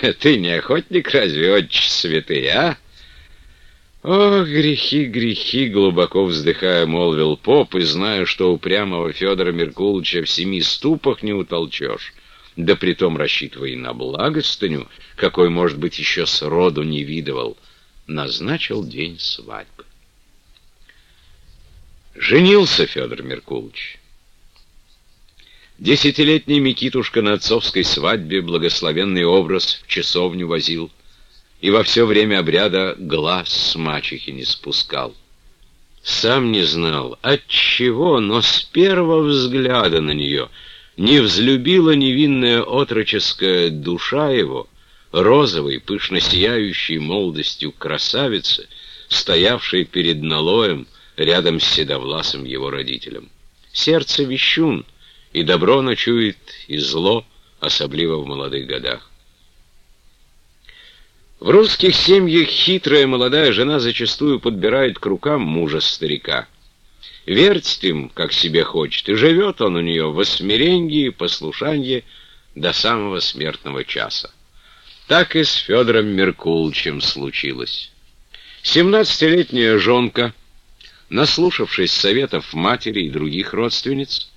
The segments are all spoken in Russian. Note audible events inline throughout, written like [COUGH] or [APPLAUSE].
[LAUGHS] Ты не охотник разве, отче святый, а? Ох, грехи, грехи, глубоко вздыхая, молвил поп, и зная, что упрямого Федора Меркулыча в семи ступах не утолчешь, да притом рассчитывая на благостыню, какой, может быть, еще сроду не видывал, назначил день свадьбы. Женился Федор Меркулыч. Десятилетний Микитушка на отцовской свадьбе благословенный образ в часовню возил и во все время обряда глаз с мачехи не спускал. Сам не знал, от чего, но с первого взгляда на нее не взлюбила невинная отроческая душа его, розовой, пышно сияющей молодостью красавицы, стоявшей перед налоем рядом с седовласым его родителем. Сердце вещун, и добро ночует, и зло, особливо в молодых годах. В русских семьях хитрая молодая жена зачастую подбирает к рукам мужа-старика. Вертит им, как себе хочет, и живет он у нее в осмиренье и послушанье до самого смертного часа. Так и с Федором Меркулычем случилось. Семнадцатилетняя жонка, наслушавшись советов матери и других родственниц,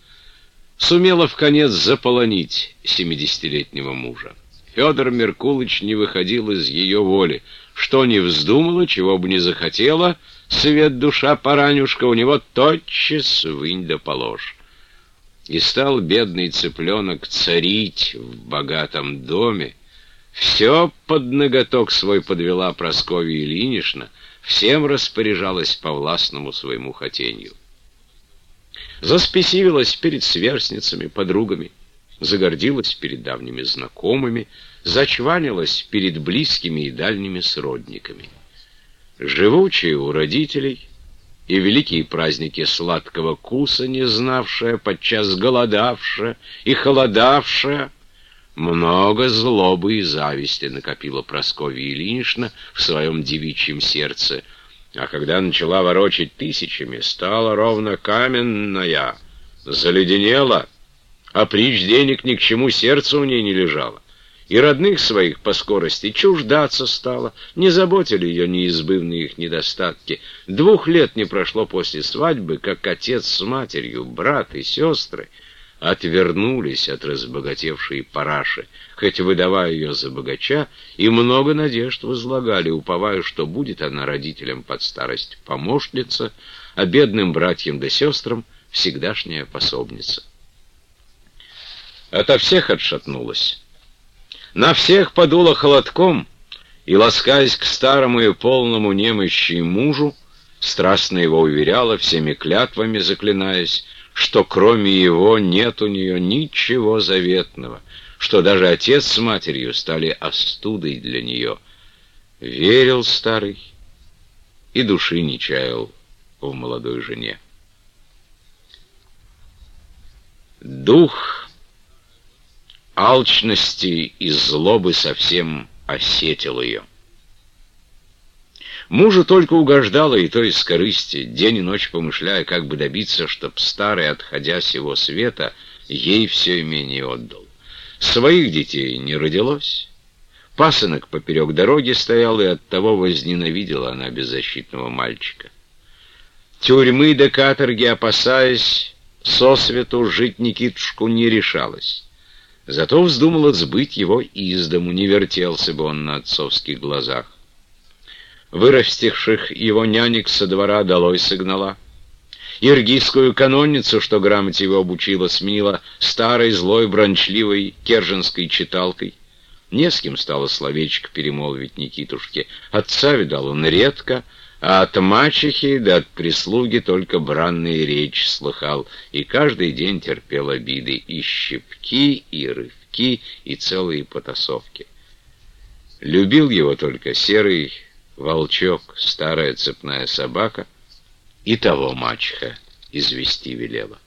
сумела в конец заполонить семидесятилетнего мужа. Федор Меркулыч не выходил из ее воли. Что не вздумала, чего бы не захотела, свет душа поранюшка, у него тотчас вынь да положь. И стал бедный цыпленок царить в богатом доме. Все под ноготок свой подвела Прасковья Ильинична, всем распоряжалась по властному своему хотению заспесивилась перед сверстницами, подругами, загордилась перед давними знакомыми, зачванилась перед близкими и дальними сродниками. Живучая у родителей и великие праздники сладкого куса, не знавшая, подчас голодавшая и холодавшая, много злобы и зависти накопила Прасковья Ильинична в своем девичьем сердце — а когда начала ворочать тысячами, стала ровно каменная, заледенела, а прич денег ни к чему сердцу у ней не лежало. И родных своих по скорости чуждаться стала, не заботили ее неизбывные их недостатки. Двух лет не прошло после свадьбы, как отец с матерью, брат и сестры отвернулись от разбогатевшей параши, хоть выдавая ее за богача, и много надежд возлагали, уповая, что будет она родителям под старость помощница, а бедным братьям да сестрам всегдашняя пособница. Ото всех отшатнулась. На всех подуло холодком, и, ласкаясь к старому и полному немощи мужу, страстно его уверяла, всеми клятвами заклинаясь, что кроме его нет у нее ничего заветного, что даже отец с матерью стали остудой для нее. Верил старый и души не чаял в молодой жене. Дух алчности и злобы совсем осетил ее. Мужу только угождало и то из корысти, день и ночь помышляя, как бы добиться, чтоб старый, отходя с его света, ей все имение отдал. Своих детей не родилось. Пасынок поперек дороги стоял, и оттого возненавидела она беззащитного мальчика. Тюрьмы до каторги, опасаясь, сосвету жить Никитушку не решалась. Зато вздумала сбыть его из дому, не вертелся бы он на отцовских глазах вырастивших его нянек со двора долой согнала. Иргийскую канонницу, что грамоте его обучила, сменила старой, злой, брончливой керженской читалкой. Не с кем стало словечко перемолвить Никитушке. Отца видал он редко, а от мачехи да от прислуги только бранные речь слыхал, и каждый день терпел обиды и щепки, и рывки, и целые потасовки. Любил его только серый, волчок, старая цепная собака, и того мачеха извести велела.